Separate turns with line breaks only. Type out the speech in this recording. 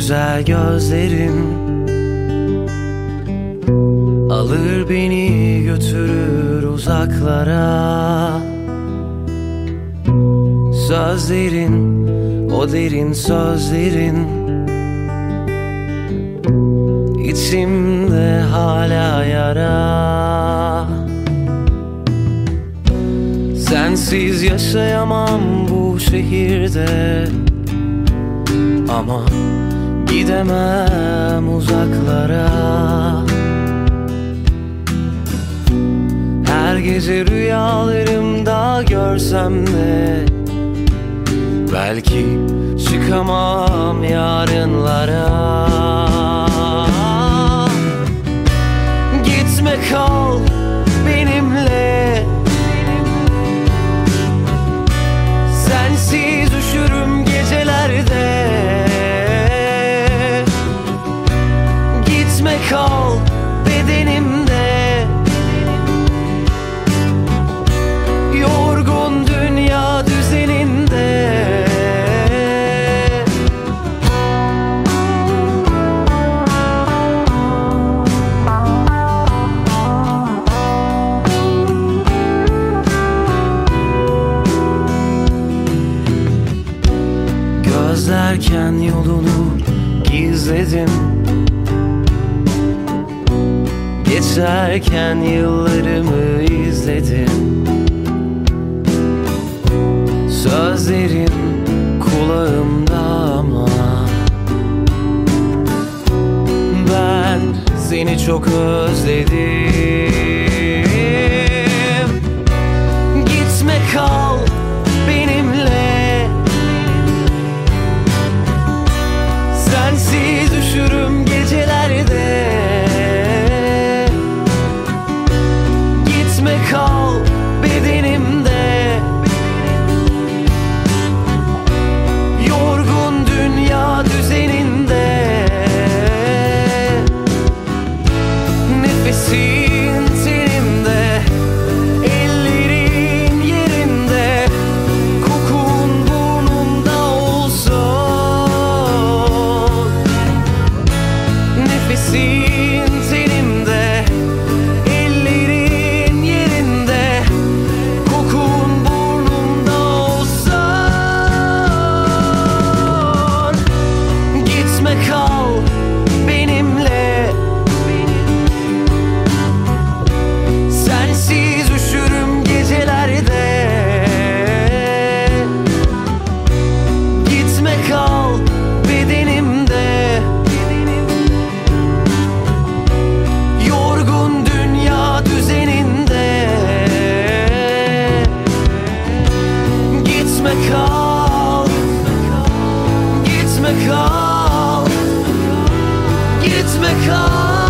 güzel gözlerin Alır beni götürür uzaklara. Sözlerin, o derin sözlerin İçimde hala yara. Sensiz yaşayamam bu şehirde Ama gidemem uzaklara. Her gece rüyalarımda görsem de Belki çıkamam yarınlara kal bedenimde. Yorgun dünya düzeninde. Gözlerken yolunu gizledim Geçerken yıllarımı izledim. Sözlerin kulağımda ama Ben seni çok özledim así. Gitme kal Gitme kal